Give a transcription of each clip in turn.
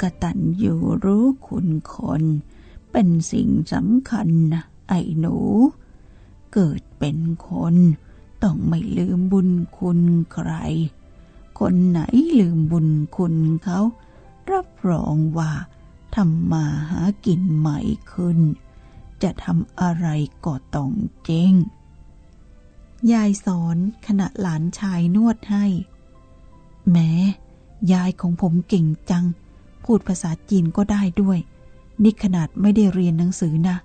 กตันอยู่รู้คุณคน เป็นสิ่งสำคัญนะไอ้หนู เกิดเป็นคน ต้องไม่ลืมบุญคุณใคร คนไหนลืมบุญคุณเขา รับรองว่าทำมาหากินใหม่ขึ้น จะทำอะไรก็ต้องเจ๊งยายสอนขณะหลานชายนวดให้ แม้ยายของผมเก่งจัง พูดภาษาจีนก็ได้ด้วย นี่ขนาดไม่ได้เรียนหนังสือนะ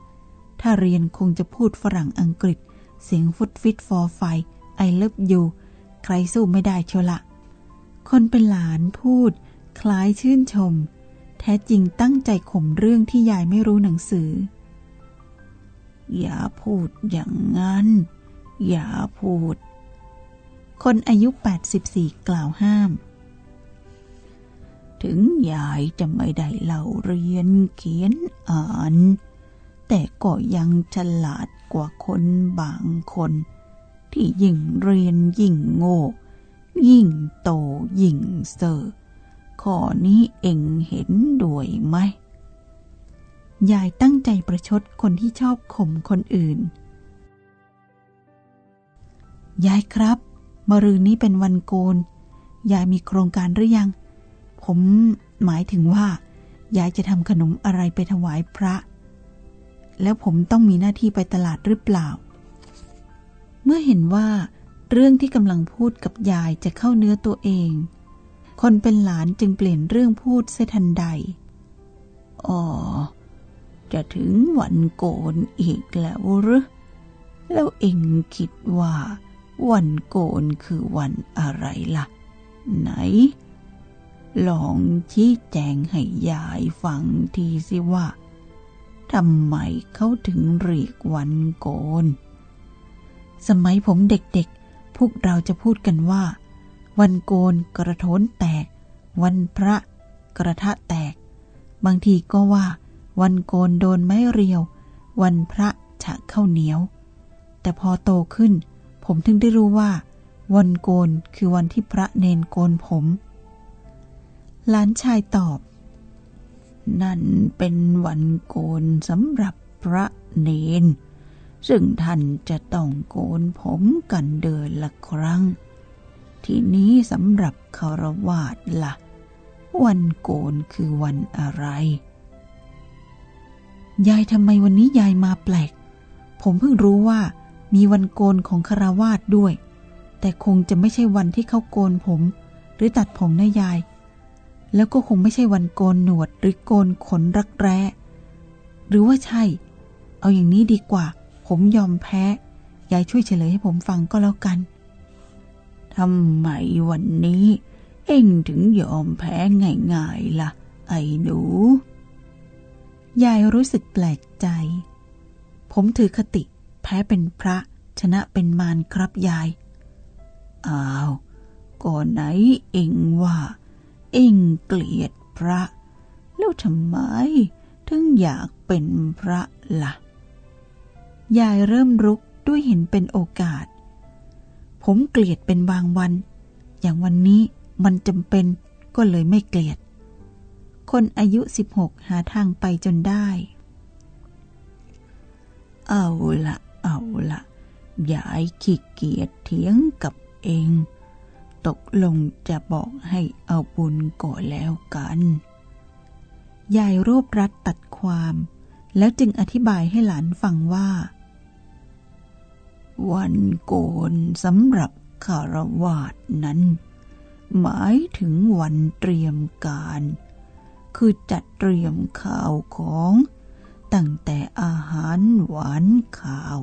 ถ้าเรียนคงจะพูดฝรั่งอังกฤษ เสียงฟุดฟิดฟอไฟ I love you ใครสู้ไม่ได้เชียวละ คนเป็นหลานพูด คล้ายชื่นชม แท้จริงตั้งใจข่มเรื่องที่ยายไม่รู้หนังสือ อย่าพูดอย่างนั้น อย่าพูด คนอายุ 84 กล่าวห้าม ถึงยายจะไม่ได้เล่าเรียนเขียนอ่าน แต่ก็ยังฉลาดกว่าคนบางคน ที่ยิ่งเรียนยิ่งโง่ ยิ่งโตยิ่งเซอร์ข้อนี้เองเห็นด้วยไหม ยายตั้งใจประชดคนที่ชอบข่มคนอื่น ยายครับมะรืนนี้เป็นวันโกน ยายมีโครงการหรือยัง ผมหมายถึงว่า ยายจะทำขนมอะไรไปถวายพระ แล้วผมต้องมีหน้าที่ไปตลาดหรือเปล่า เมื่อเห็นว่า เรื่องที่กำลังพูดกับยายจะเข้าเนื้อตัวเอง คนเป็นหลานจึงเปลี่ยนเรื่องพูดเสทันใด อ๋อ จะถึงวันโกนอีกแล้วหรือ แล้วเองคิดว่า วันโกนคือวันอะไรล่ะ ไหน ลองชี้แจงให้ยายฟังทีสิว่าทำไมเขาถึงเรียกวันโกน สมัยผมเด็กๆ พวกเราจะพูดกันว่า วันโกนกระโถนแตก วันพระกระทะแตก บางทีก็ว่า วันโกนโดนไม้เรียว วันพระฉะข้าวเหนียว แต่พอโตขึ้น ผมถึงได้รู้ว่า วันโกนคือวันที่พระเนนโกนผม หลานชายตอบ นั่นเป็นวันโกนสำหรับพระเนน ซึ่งท่านจะต้องโกนผมกันเดือนละครั้ง ทีนี้สำหรับคารวาสละ่ะ วันโกนคือวันอะไรยายทำไมวันนี้ยายมาแปลก ผมเพิ่งรู้ว่ามีวันโกนของคารวาสด้วย แต่คงจะไม่ใช่วันที่เขาโกนผม หรือตัดผมนะยาย แล้วก็คงไม่ใช่วันโกนหนวดหรือโกนขนรักแร้ หรือว่าใช่ เอาอย่างนี้ดีกว่า ผมยอมแพ้ ยายช่วยเฉลยให้ผมฟังก็แล้วกันทำไมวันนี้ เอ็งถึงยอมแพ้ง่ายๆละ่ะ ไอ้หนู ยายรู้สึกแปลกใจ ผมถือคติ แพ้เป็นพระ ชนะเป็นมารครับยาย อ้าวก่อนไหนเอ็งว่า เอ็งเกลียดพระ แล้วทำไมถึงอยากเป็นพระละ่ะ ยายเริ่มรุกด้วยเห็นเป็นโอกาส ผมเกลียดเป็นบางวัน อย่างวันนี้มันจำเป็นก็เลยไม่เกลียด คนอายุ 16 หาทางไปจนได้ เอาละเอาละยายขี้เกียจเถียงกับเอง ตกลงจะบอกให้เอาบุญก่อนแล้วกัน ยายรวบรัดตัดความ แล้วจึงอธิบายให้หลานฟังว่า วันโกนสำหรับคารวาสนั้น หมายถึงวันเตรียมการ คือจัดเตรียมข่าวของตั้งแต่อาหารหวานข่าว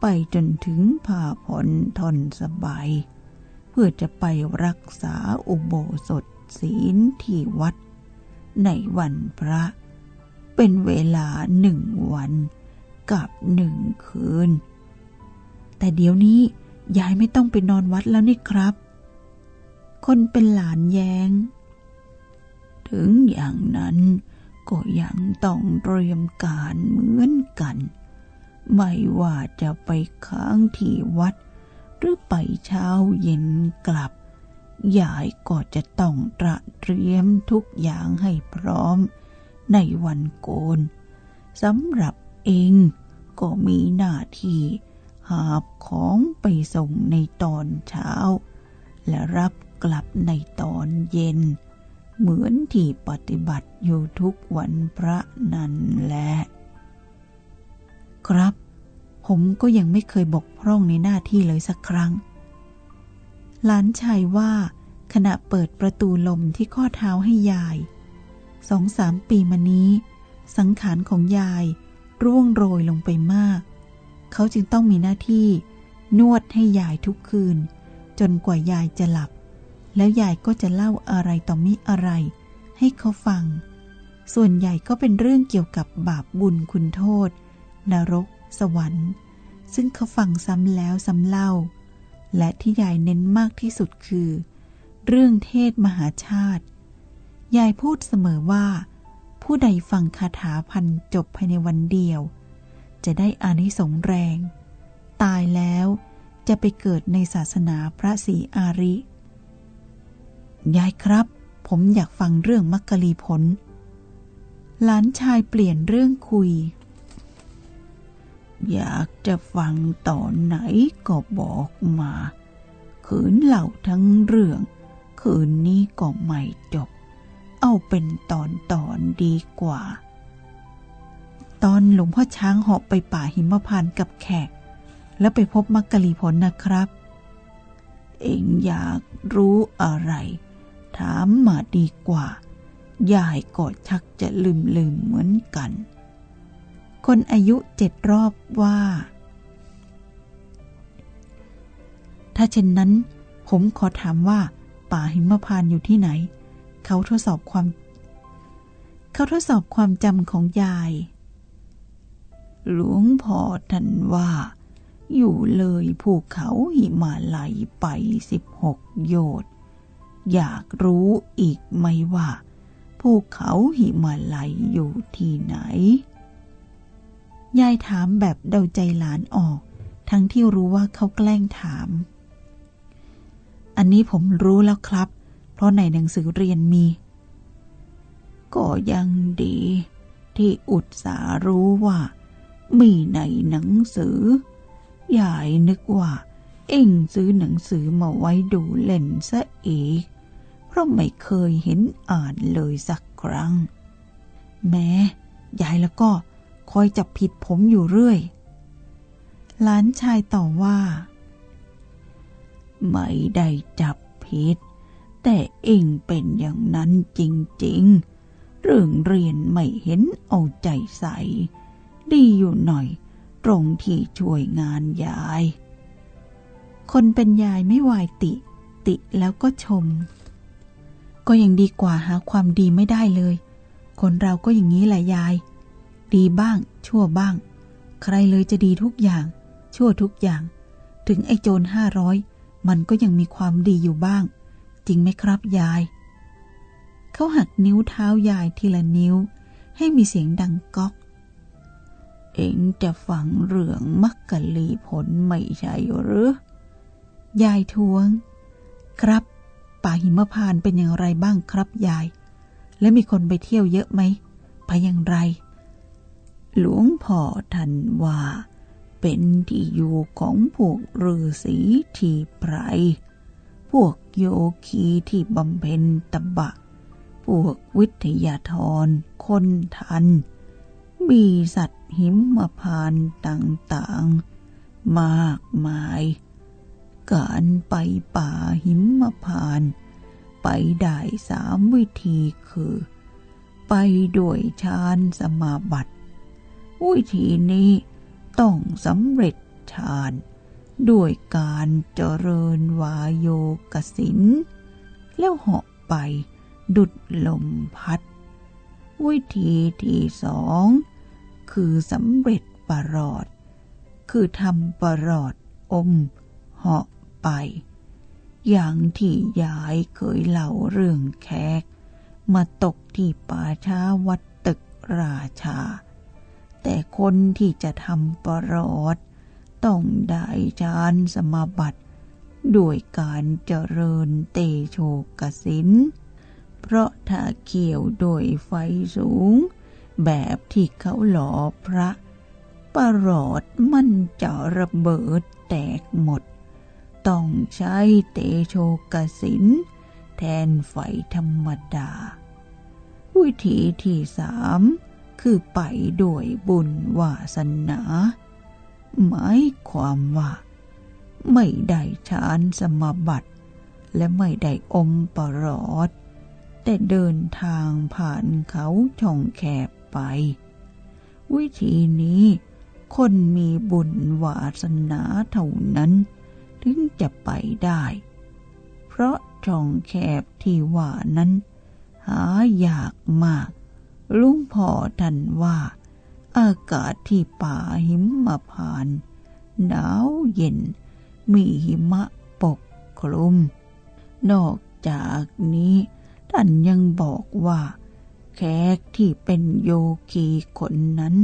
ไปจนถึงผ้าผ่อนทนสบาย พื่อจะไปรักษาอุโบสถศีลที่วัด ในวันพระ เป็นเวลาหนึ่งวันกับหนึ่งคืน แต่เดี๋ยวนี้ยายไม่ต้องไปนอนวัดแล้วนี่ครับ คนเป็นหลานแยง้ง ถึงอย่างนั้นก็ยังต้องเตรียมการเหมือนกัน ไม่ว่าจะไปค้างที่วัด หรือไปเช้าเย็นกลับ ยายก็จะต้องตระเตรียมทุกอย่างให้พร้อม ในวันโกนสำหรับเองก็มีหน้าที่หาบของไปส่งในตอนเช้า และรับกลับในตอนเย็น เหมือนที่ปฏิบัติอยู่ทุกวันพระนั่นแหละ ครับ ผมก็ยังไม่เคยบกพร่องในหน้าที่เลยสักครั้ง หลานชายว่า ขณะเปิดประตูลมที่ข้อเท้าให้ยาย สองสามปีมานี้ สังขารของยายร่วงโรยลงไปมาก เขาจึงต้องมีหน้าที่นวดให้ยายทุกคืน จนกว่ายายจะหลับ แล้วยายก็จะเล่าอะไรต่อมิอะไร ให้เขาฟัง ส่วนใหญ่ก็เป็นเรื่องเกี่ยวกับบาปบุญคุณโทษ นรก สวรรค์ ซึ่งเขาฟังซ้ำแล้วซ้ำเล่า และที่ยายเน้นมากที่สุดคือ เรื่องเทศมหาชาติ ยายพูดเสมอว่า ผู้ใดฟังคาถาพันจบภายในวันเดียว จะได้อานิสงส์แรง ตายแล้วจะไปเกิดในศาสนาพระศรีอาริ ยายครับ ผมอยากฟังเรื่องมักกะลีผล หลานชายเปลี่ยนเรื่องคุย อยากจะฟังตอนไหนก็บอกมา ขืนเล่าทั้งเรื่อง คืนนี้ก็ไม่จบ เอาเป็นตอนตอนดีกว่า ตอนหลวงพ่อช้างเหาะไปป่าหิมพานต์กับแขก แล้วไปพบมักกะลีผลนะครับ เองอยากรู้อะไร ถามมาดีกว่า ยายก็ชักจะลืมลืมเหมือนกัน คนอายุเจ็ดรอบว่า ถ้าเช่นนั้น ผมขอถามว่า ป่าหิมพานอยู่ที่ไหน เขาทดสอบความ เขาทดสอบความจำของยาย หลวงพ่อท่านว่า อยู่เลยภูเขาหิมาลัยไปสิบหกโยชน์อยากรู้อีกไหมว่าภูเขาหิมาลัยอยู่ที่ไหน ยายถามแบบเดาใจหลานออก ทั้งที่รู้ว่าเขาแกล้งถาม อันนี้ผมรู้แล้วครับ เพราะในหนังสือเรียนมี ก็ยังดี ที่อุตสารู้ว่า มีในหนังสือยายนึกว่า เอ็งซื้อหนังสือมาไว้ดูเล่นซะอีกเพราะไม่เคยเห็นอ่านเลยสักครั้ง แม้ยายแล้วก็ คอยจับผิดผมอยู่เรื่อย หลานชายต่อว่า ไม่ได้จับผิด แต่เองเป็นอย่างนั้นจริงๆ เรื่องเรียนไม่เห็นเอาใจใส่ ดีอยู่หน่อย ตรงที่ช่วยงานยาย คนเป็นยายไม่วายติ ติแล้วก็ชม ก็ยังดีกว่าหาความดีไม่ได้เลย คนเราก็อย่างนี้แหละยาย ดีบ้าง ชั่วบ้าง ใครเลยจะดีทุกอย่าง ชั่วทุกอย่าง ถึงไอ้โจรห้าร้อยมันก็ยังมีความดีอยู่บ้าง จริงไหมครับยาย เขาหักนิ้วเท้ายายทีละนิ้ว ให้มีเสียงดังก๊อก เอ็งจะฟังเรื่องมักกะลีผลไม่ใช่หรือ ยายทวง ครับ ป่าหิมพานเป็นอย่างไรบ้างครับยาย และมีคนไปเที่ยวเยอะไหม ไปอย่างไร หลวงพ่อท่านว่า เป็นที่อยู่ของพวกฤาษีที่ไพร พวกโยคีที่บำเพ็ญตบะ พวกวิทยาธรคนทัน มีสัตว์หิมพานต่างๆ มากมาย การไปป่าหิมพานต์ไปได้สามวิธีคือ ไปด้วยฌานสมาบัติ วิธีนี้ต้องสำเร็จฌานด้วยการเจริญวายโยกสิน แล้วเหาะไปดุดลมพัด วิธีที่สองคือสำเร็จปรอด คือทำปรอดอมเหาะไป อย่างที่ยายเคยเล่าเรื่องแขก มาตกที่ป่าช้าวัดตึกราชา แต่คนที่จะทำปรอดต้องได้ฌานสมาบัติด้วยการเจริญเตโชกสิน เพราะถ้าเขี่ยวโดยไฟสูง แบบที่เขาหล่อพระ ประหลอดมันจะระเบิดแตกหมด ต้องใช้เตโชกสิน แทนไฟธรรมดา วิธีที่สาม คือไปโดยบุญวาสนาหมายความว่า ไม่ได้ฌานสมบัติ และไม่ได้อมปรอด แต่เดินทางผ่านเขาช่องแคบไป วิธีนี้คนมีบุญวาสนาเท่านั้น ถึงจะไปได้ เพราะช่องแคบที่ว่านั้น หายากมาก ลุงพ่อท่านว่า อากาศที่ป่าหิมพานหนาวเย็น มีหิมะปกคลุม นอกจากนี้ ท่านยังบอกว่า แขกที่เป็นโยคีคนนั้น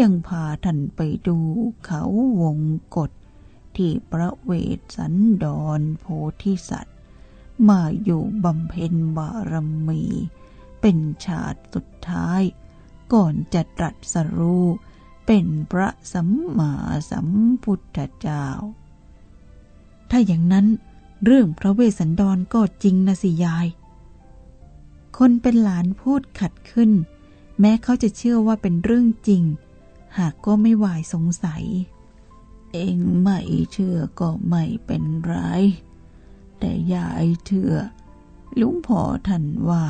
ยังพาท่านไปดูเขาวงกฏที่พระเวสสันดรโพธิสัตว์ มาอยู่บำเพ็ญบารมี เป็นชาติสุด ท้าย ก่อนจะตรัสรู้เป็นพระสัมมาสัมพุทธเจ้า ถ้าอย่างนั้นเรื่องพระเวสสันดรก็จริงนะสิยาย คนเป็นหลานพูดขัดขึ้น แม้เขาจะเชื่อว่าเป็นเรื่องจริง หากก็ไม่วายสงสัย เองไม่เชื่อก็ไม่เป็นไร แต่ยายเชื่อลุงพ่อท่านว่า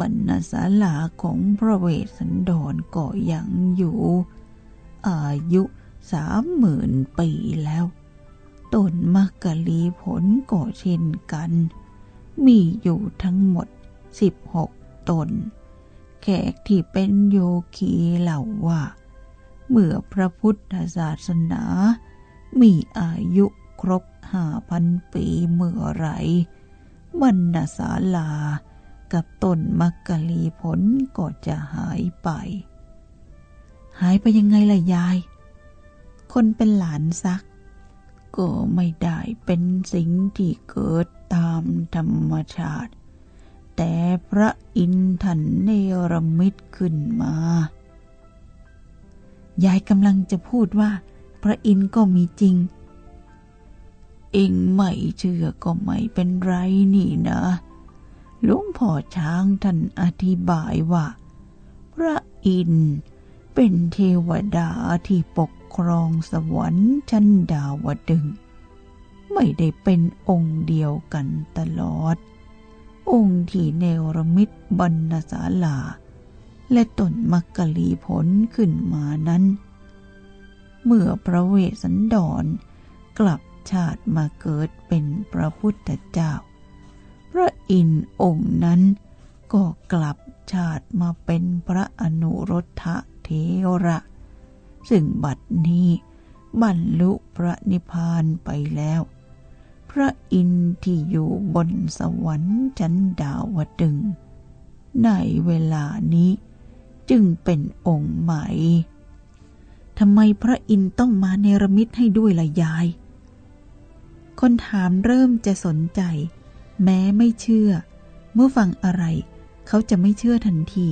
บรรณศาลาของพระเวสสันดรก็ยังอยู่ อายุสามหมื่นปีแล้วต้นมักกะลีผลก็เช่นกัน มีอยู่ทั้งหมดสิบหกตน แขกที่เป็นโยคีเล่าว่า เมื่อพระพุทธศาสนา มีอายุครบห้าพันปีเมื่อไรบรรณศาลา กับต้นมักกะลีผลก็จะหายไป หายไปยังไงล่ะยาย คนเป็นหลานซัก ก็ไม่ได้เป็นสิ่งที่เกิดตามธรรมชาติ แต่พระอินทร์ท่านเนรมิตขึ้นมา ยายกำลังจะพูดว่า พระอินก็มีจริงเองไม่เชื่อก็ไม่เป็นไรนี่นะ หลวงพ่อช้างท่านอธิบายว่า พระอินทร์เป็นเทวดาที่ปกครองสวรรค์ชั้นดาวดึง ไม่ได้เป็นองค์เดียวกันตลอด องค์ที่เนรมิตบรรณศาลา และต้นมักกะลีผลขึ้นมานั้น เมื่อพระเวสสันดรกลับชาติมาเกิดเป็นพระพุทธเจ้า พระอินทร์องค์นั้น ก็กลับชาติมาเป็นพระอนุรุทธะเทระ ซึ่งบัดนี้บรรลุพระนิพพานไปแล้ว พระอินทร์ที่อยู่บนสวรรค์ชั้นดาวดึง ในเวลานี้จึงเป็นองค์ใหม่ทำไมพระอินทร์ต้องมาเนรมิตให้ด้วยล่ะยาย คนถามเริ่มจะสนใจ แม้ไม่เชื่อ เมื่อฟังอะไร เขาจะไม่เชื่อทันที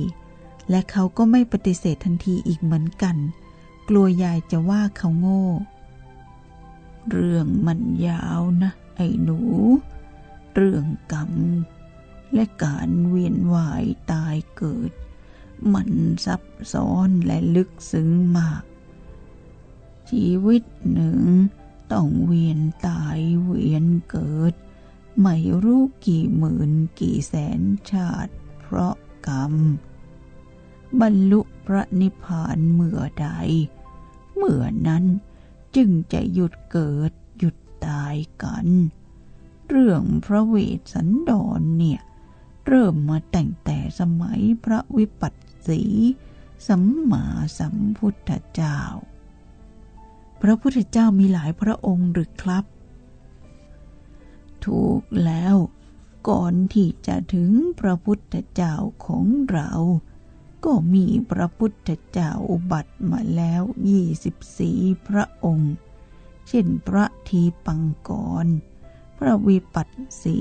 และเขาก็ไม่ปฏิเสธทันทีอีกเหมือนกัน กลัวยายจะว่าเขาโง่ เรื่องมันยาวนะ ไอ้หนู เรื่องกรรม และการเวียนว่ายตายเกิด มันซับซ้อนและลึกซึ้งมาก ชีวิตหนึ่งต้องเวียนตายเวียนเกิด ไม่รู้กี่หมื่นกี่แสนชาติ เพราะกรรม บรรลุพระนิพพานเมื่อใด เมื่อนั้นจึงจะหยุดเกิดหยุดตายกัน เรื่องพระเวสสันดรเนี่ย เริ่มมาแต่งแต่สมัยพระวิปัสสีสัมมาสัมพุทธเจ้า พระพุทธเจ้ามีหลายพระองค์หรือครับ ถูกแล้ว ก่อนที่จะถึงพระพุทธเจ้าของเรา ก็มีพระพุทธเจ้าอุบัติมาแล้วยี่สิบสี่พระองค์ เช่นพระทีปังกรระวิปัสสี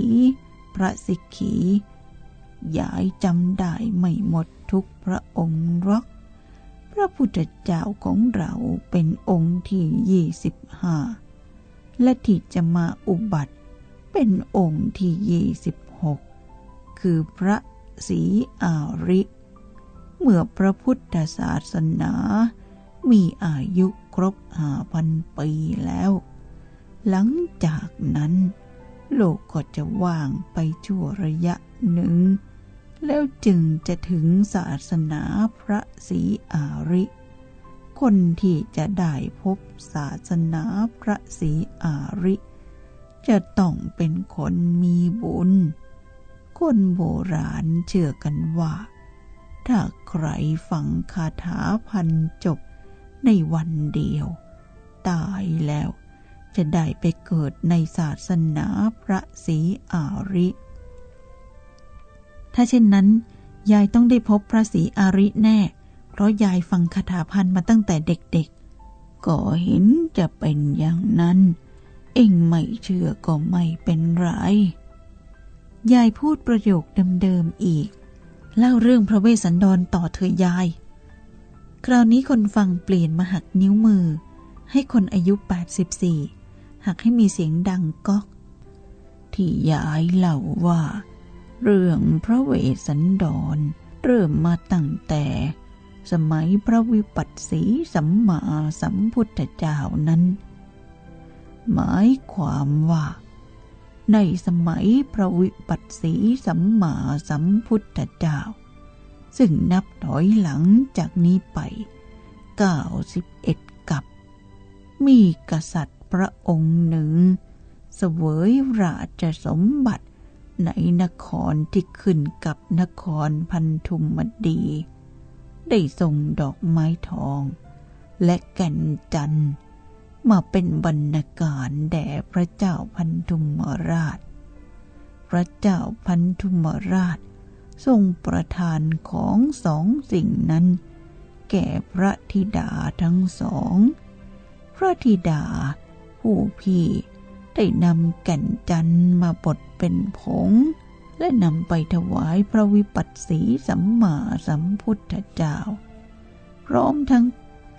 พระสิกขียายจำได้ไม่หมดทุกพระองค์รอก พระพุทธเจ้าของเราเป็นองค์ที่ยี่สิบห้าและที่จะมาอุบัติ เป็นองค์ที่ยี่สิบหกคือพระศรีอาริ เมื่อพระพุทธศาสนา มีอายุครบห้าพันปีแล้ว หลังจากนั้น โลกก็จะว่างไปชั่วระยะหนึ่ง แล้วจึงจะถึงศาสนาพระศรีอาริ คนที่จะได้พบศาสนาพระศรีอาริ จะต้องเป็นคนมีบุญ คนโบราณเชื่อกันว่า ถ้าใครฟังคาถาพันจบในวันเดียว ตายแล้วจะได้ไปเกิดในศาสนาพระศรีอาริ ถ้าเช่นนั้น ยายต้องได้พบพระศรีอาริแน่ เพราะยายฟังคาถาพันมาตั้งแต่เด็กๆ ก็เห็นจะเป็นอย่างนั้น เองไม่เชื่อก็ไม่เป็นไร ยายพูดประโยคเดิมๆอีก เล่าเรื่องพระเวสสันดรต่อเธอยาย คราวนี้คนฟังเปลี่ยนมาหักนิ้วมือ ให้คนอายุ 84 หักให้มีเสียงดังก๊อก ที่ยายเล่าว่า เรื่องพระเวสสันดร เริ่มมาตั้งแต่สมัยพระวิปัสสีสัมมาสัมพุทธเจ้านั้น หมายความว่า ในสมัยพระวิปัสสีสัมมาสัมพุทธเจ้า ซึ่งนับถอยหลังจากนี้ไป 91 กับ มีกษัตริย์พระองค์หนึ่ง เสวยราชสมบัติในนครที่ขึ้นกับนครพันธุมดี ได้ส่งดอกไม้ทอง และแก่นจันทร์ มาเป็นบรรณาการแด่พระเจ้าพันธุมราช พระเจ้าพันธุมราช ทรงประทานของสองสิ่งนั้น แก่พระธิดาทั้งสอง พระธิดา ผู้พี่ได้นำแก่นจันมาบดเป็นผง และนำไปถวายพระวิปัสสีสัมมาสัมพุทธเจ้า พร้อมทั้ง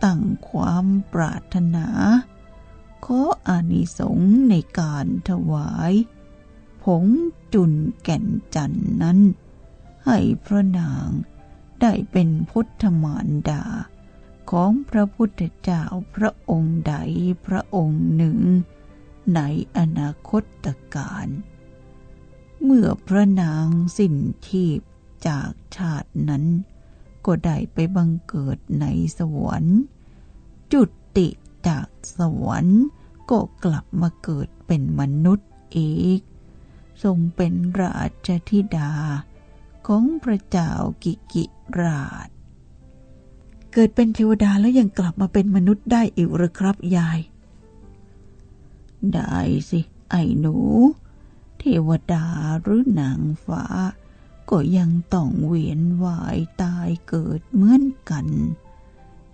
ตั้งความปรารถนา ขออานิสงส์ในการถวาย ผงจุนแก่นจันนั้น ให้พระนางได้เป็นพุทธมารดา ของพระพุทธเจ้าพระองค์ใดพระองค์หนึ่ง ในอนาคตการ เมื่อพระนางสิ้นชีพจากชาตินั้น ก็ได้ไปบังเกิดในสวรรค์จุดติ จากสวรรค์ก็กลับมาเกิดเป็นมนุษย์อีก ทรงเป็นราชธิดา ของพระเจ้ากิกิราช เกิดเป็นเทวดาแล้วยังกลับมาเป็นมนุษย์ได้อีกหรือครับยาย ได้สิ ไอ้หนู เทวดาหรือนางฟ้า ก็ยังต้องเวียนว่ายตายเกิดเหมือนกัน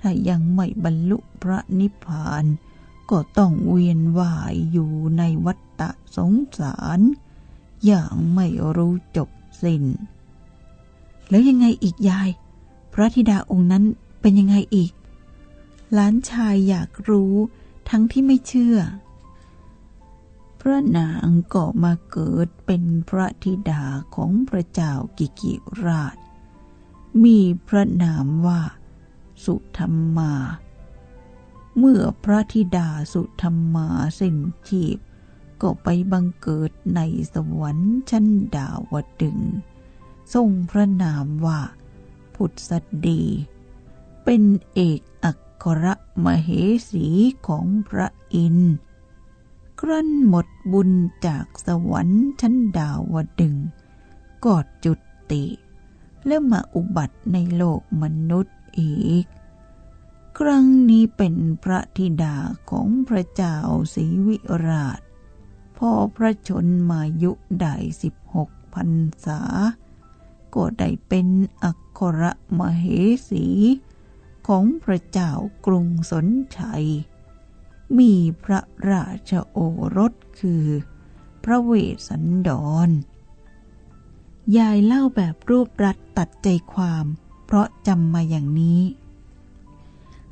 ถ้ายังไม่บรรลุพระนิพพาน ก็ต้องเวียนว่ายอยู่ในวัฏฏะสงสาร อย่างไม่รู้จบสิ้น แล้วยังไงอีกยาย พระธิดาองค์นั้นเป็นยังไงอีก หลานชายอยากรู้ทั้งที่ไม่เชื่อ พระนางก็มาเกิดเป็นพระธิดาของพระเจ้ากิกิราช มีพระนามว่า สุธรรมา เมื่อพระธิดาสุธรรมาสิ้นชีพ ก็ไปบังเกิดในสวรรค์ชั้นดาวดึง ทรงพระนามว่า พุทธดี เป็นเอกอัครมเหสีของพระอินทร์ครั้นหมดบุญจากสวรรค์ชั้นดาวดึง กอดจุดติ แล้วมาอุบัติในโลกมนุษย์ อีก ครั้งนี้เป็นพระธิดาของพระเจ้าศรีวิราช พอพระชนมายุได้สิบหกพันษา ก็ได้เป็นอัครมเหสี ของพระเจ้ากรุงสนชัย มีพระราชโอรสคือ พระเวสสันดรยายเล่าแบบรูปรัดตัดใจความ เพราะจำมาอย่างนี้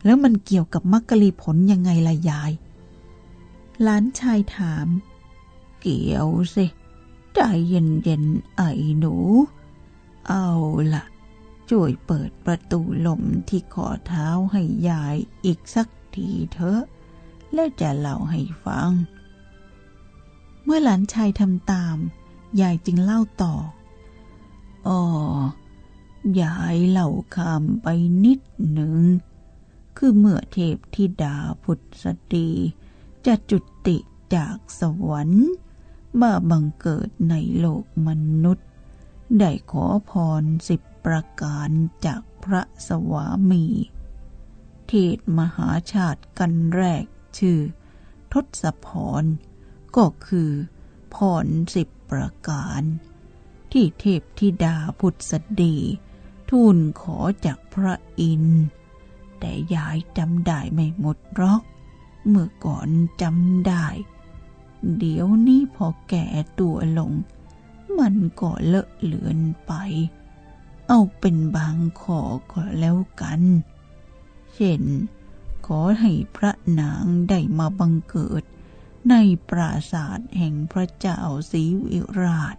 แล้วมันเกี่ยวกับมักกะลีผลยังไงล่ะยาย หลานชายถาม เกี่ยวสิ ใจเย็นๆไอ้หนู เอาละช่วยเปิดประตูลมที่ขอเท้าให้ยายอีกสักทีเถอะ แล้วจะเล่าให้ฟัง เมื่อหลานชายทำตาม ยายจึงเล่าต่อ อ๋อ ยายเหล่าคำไปนิดหนึ่ง คือเมื่อเทพธิดาพุทธสตรีจะจุติจากสวรรค์ มาบังเกิดในโลกมนุษย์ ได้ขอพรสิบประการจากพระสวามี เทศมหาชาติกันแรกชื่อ ทศพร ก็คือพรสิบประการ ที่เทพธิดาพุทธสดี ทูลขอจากพระอินทร์แต่ยายจำได้ไม่หมดหรอก เมื่อก่อนจำได้ เดี๋ยวนี้พอแก่ตัวลง มันก็เลอะเลือนไป เอาเป็นบางขอก็แล้วกัน เช่น ขอให้พระนางได้มาบังเกิด ในปราศาสตร์แห่งพระเจ้าศรีวิราช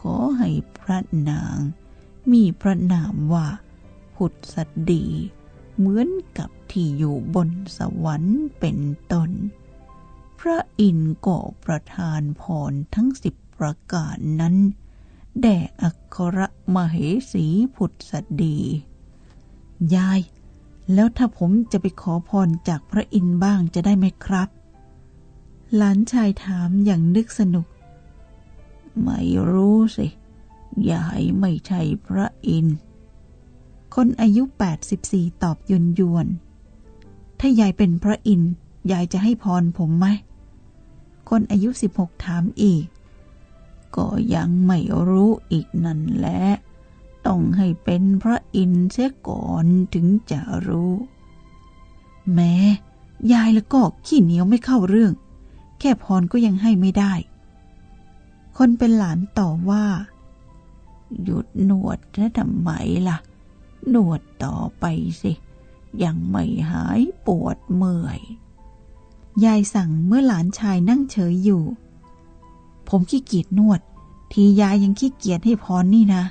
ขอให้พระนาง มีพระนามว่าพุทธดี เหมือนกับที่อยู่บนสวรรค์เป็นต้น พระอินทร์ก็ประทานพรทั้งสิบประการนั้น แด่อัครมเหสีพุทธดี ยาย แล้วถ้าผมจะไปขอพรจากพระอินทร์บ้างจะได้ไหมครับ หลานชายถามอย่างนึกสนุก ไม่รู้สิ ยายไม่ใช่พระอินทร์คนอายุ 84 ตอบยนยวนถ้ายายเป็นพระอินทร์ยายจะให้พรผมไหม คนอายุ 16 ถามอีก ก็ยังไม่รู้อีกนั่นแหละ ต้องให้เป็นพระอินทร์เสียก่อนถึงจะรู้ แม้ยายแล้วก็ขี้เหนียวไม่เข้าเรื่อง แค่พรก็ยังให้ไม่ได้ คนเป็นหลานต่อว่า หยุดหนวดแล้วทำไมล่ะ หนวดต่อไปสิ ยังไม่หายปวดเมื่อย ยายสั่งเมื่อหลานชายนั่งเฉยอยู่ ผมขี้เกียจนวด ทียายยังขี้เกียจให้พรนี่นะ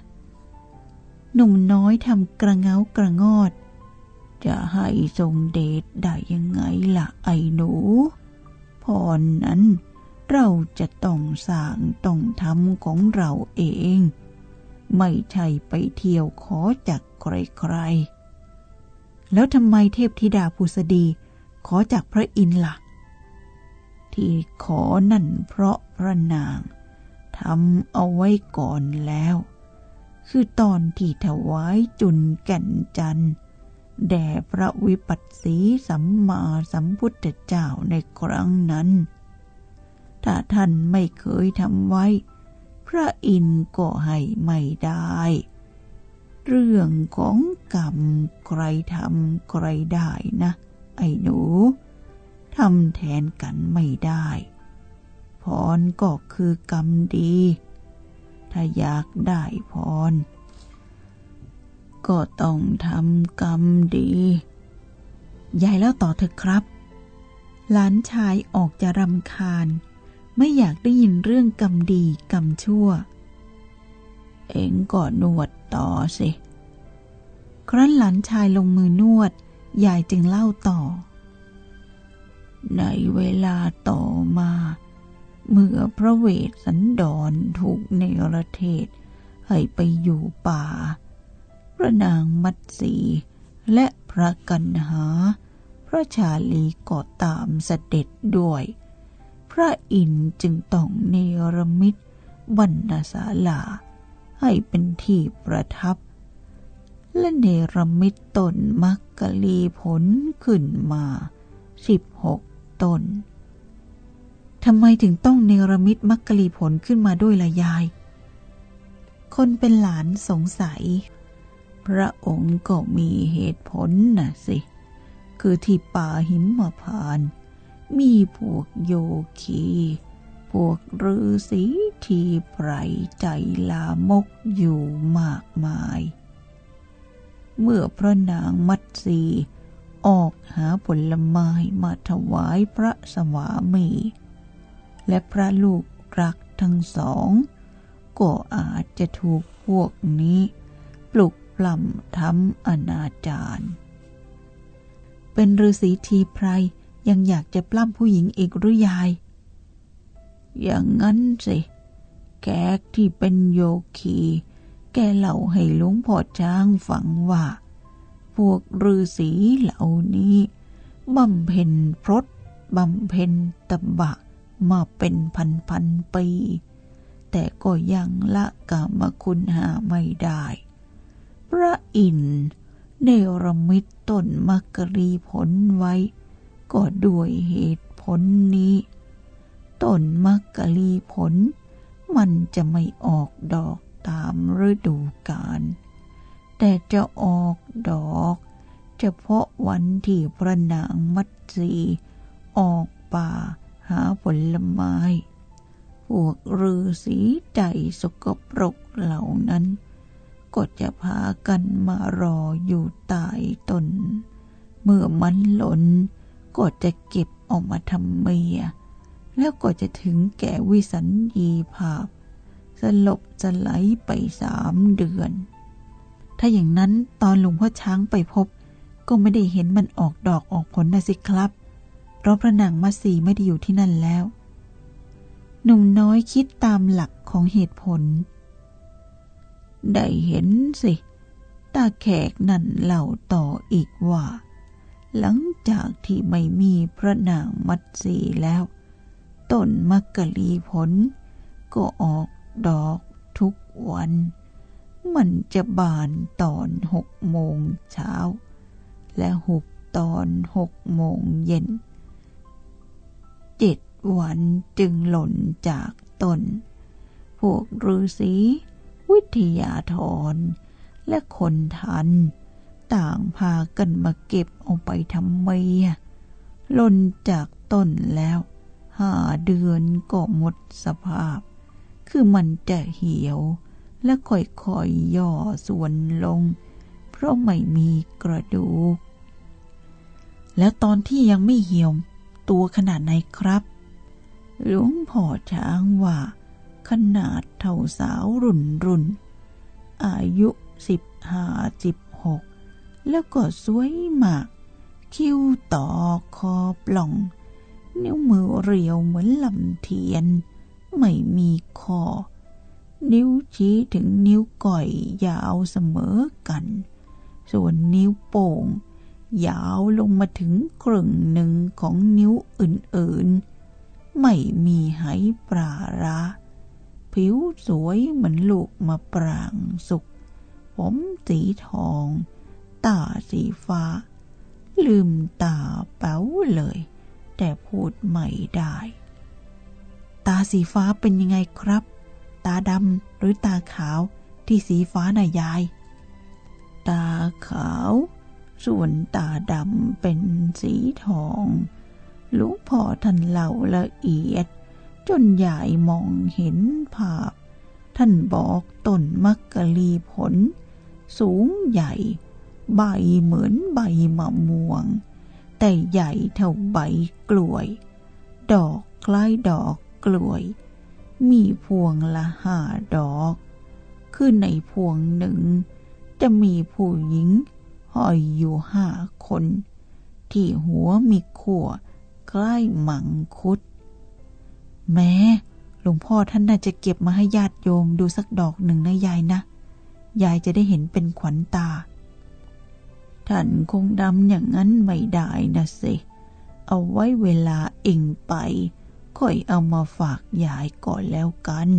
หนุ่มน้อยทำกระเงากระงอด จะให้ทรงเดชได้ยังไงล่ะไอ้หนู พรนั้นเราจะต้องสร้างต้องทำของเราเอง ไม่ใช่ไปเที่ยวขอจากใครๆ แล้วทำไมเทพธิดาภูสดีขอจากพระอินทร์ละ่ะ ที่ขอนั่นเพราะพระนางทำเอาไว้ก่อนแล้ว คือตอนที่ถวายจุนแก่นจันแด่พระวิปัสสีสัมมาสัมพุทธเจ้าในครั้งนั้น ถ้าท่านไม่เคยทำไว้ พระอินทร์ก็ให้ไม่ได้ เรื่องของกรรมใครทำใครได้นะ ไอ้หนูทำแทนกันไม่ได้พรก็คือกรรมดี ถ้าอยากได้พร ก็ต้องทำกรรมดียายแล้วต่อเถอะครับ หลานชายออกจะรำคาญ ไม่อยากได้ยินเรื่องกรรมดีกรรมชั่ว เอ็งก็นวดต่อสิ ครั้นหลานชายลงมือนวด ยายจึงเล่าต่อ ในเวลาต่อมา เมื่อพระเวสสันดรถูกในระเทศ ให้ไปอยู่ป่า พระนางมัตสีและพระกันหา พระชาลีก็ตามเสด็จด้วย พระอินทร์จึงต้องเนรมิตบรรณศาลา ให้เป็นที่ประทับ และเนรมิตต้นมักกะลีผลขึ้นมาสิบหกต้นทำไมถึงต้องเนรมิตมักกะลีผลขึ้นมาด้วยล่ะยาย คนเป็นหลานสงสัย พระองค์ก็มีเหตุผลน่ะสิ คือที่ป่าหิมพานต์ มีพวกโยคี พวกฤาษีทีไพรใจลามกอยู่มากมาย เมื่อพระนางมัตสีออกหาผลไม้มาถวายพระสวามี และพระลูกรักทั้งสอง ก็อาจจะถูกพวกนี้ ปลุกปล้ำทำอนาจารเป็นฤาษีทีไพร ยังอยากจะปล้ำผู้หญิงอีกหรือยาย อย่างนั้นสิแกที่เป็นโยคี แกเล่าให้หลวงพ่อช้างฟังว่า พวกฤาษีเหล่านี้บำเพ็ญพรตบำเพ็ญตบะมาเป็นพันพันปี แต่ก็ยังละกามคุณหาไม่ได้ พระอินทร์เนรมิตต้นมักกรีผลไว้ ก็ด้วยเหตุผลนี้ต้นมักกรีผล มันจะไม่ออกดอกตามฤดูกาลแต่จะออกดอก เฉพาะวันที่พระนางมัตสีออกป่าหาผลไม้ พวกฤาษีใจสกปรกเหล่านั้น ก็จะพากันมารออยู่ใต้ต้น เมื่อมันหล่น ก็จะเก็บออกมาทำเมีย แล้วก็จะถึงแก่วิสัญญีภาพ สลบสไลไปสามเดือน ถ้าอย่างนั้นตอนหลวงพ่อช้างไปพบ ก็ไม่ได้เห็นมันออกดอกออกผลนะสิครับ เพราะพระนางมัสีไม่ได้อยู่ที่นั่นแล้ว หนุ่มน้อยคิดตามหลักของเหตุผล ได้เห็นสิ ตาแขกนั่นเล่าต่ออีกว่า หลังจากที่ไม่มีพระนางมัตสีแล้ว ต้นมักกะลีผล ก็ออกดอกทุกวัน มันจะบานตอนหกโมงเช้า และหุบตอนหกโมงเย็นเจ็ดวันจึงหล่นจากต้นพวกฤาษีวิทยาธรและคนทัน ต่างพากันมาเก็บเอาไปทำไมหล่นจากต้นแล้วห้าเดือนก็หมดสภาพ คือมันจะเหี่ยวและค่อยๆยย่อส่วนลง เพราะไม่มีกระดูก แล้วตอนที่ยังไม่เหี่ยวตัวขนาดไหนครับ หลวงพ่อช้างว่า ขนาดเท่าสาวรุ่นรุ่น อายุสิบห้าสิบหก แล้วก็สวยมาก คิ้วต่อคอปล่อง นิ้วมือเรียวเหมือนลำเทียน ไม่มีคอ นิ้วชี้ถึงนิ้วก่อยยาวเสมอกัน ส่วนนิ้วโป่งยาวลงมาถึงครึ่งหนึ่งของนิ้วอื่นๆ ไม่มีไหปลาระผิวสวยเหมือนลูกมะปรางสุก ผมสีทอง ตาสีฟ้า ลืมตาเป๋าเลย แต่พูดไม่ได้ ตาสีฟ้าเป็นยังไงครับ ตาดำหรือตาขาวที่สีฟ้าน่ะยาย ตาขาว ส่วนตาดำเป็นสีทองลูกพ่อท่านเล่าละเอียด จนยายมองเห็นภาพ ท่านบอกต้นมักกะลีผล สูงใหญ่ ใบเหมือนใบมะม่วง แต่ใหญ่เท่าใบกล้วย ดอกคล้ายดอกกล้วย มีพวงละห้าดอก คือในพวงหนึ่ง จะมีผู้หญิงห้อยอยู่ห้าคน ที่หัวมีขั่วใกล้หมังคุด แม้หลวงพ่อท่านน่าจะเก็บมาให้ญาติโยมดูสักดอกหนึ่งนะยายนะ ยายจะได้เห็นเป็นขวัญตา ท่านคงดำอย่างนั้นไม่ได้นะสิ เอาไว้เวลาเองไป ค่อยเอามาฝากยายก่อนแล้วกัน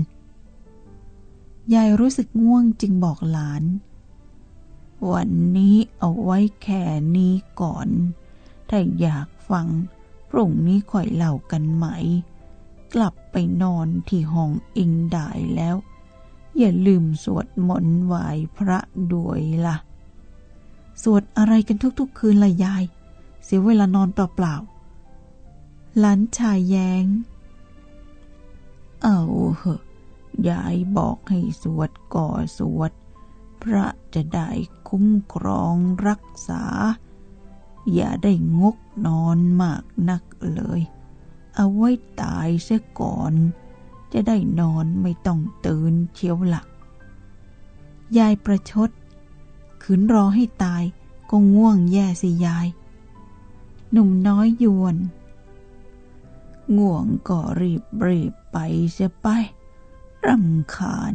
ยายรู้สึกง่วงจึงบอกหลาน วันนี้เอาไว้แค่นี้ก่อน ถ้าอยากฟัง พรุ่งนี้ค่อยเล่ากันไหม กลับไปนอนที่ห้องอิงได้แล้ว อย่าลืมสวดมนต์ไหว้พระด้วยละ่ะ สวดอะไรกันทุกๆคืนละยาย เสียเวลานอนเปล่าๆหลานชายแยง้ง เอาเหอะยายบอกให้สวดก่อสวด พระจะได้คุ้มครองรักษา อย่าได้งกนอนมากนักเลย เอาไว้ตายเสียก่อน จะได้นอนไม่ต้องตื่นเชียวหลัก ยายประชด ขืนรอให้ตาย ก็ง่วงแย่สิยาย หนุ่มน้อยยวน ง่วงก็รีบรีบไปเสียไปรำคาญ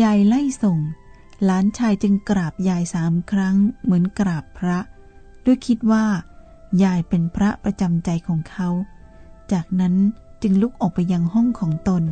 ยายไล่ส่ง หลานชายจึงกราบยายสามครั้งเหมือนกราบพระ ด้วยคิดว่า ยายเป็นพระประจำใจของเขา จากนั้นจึงลุกออกไปยังห้องของตน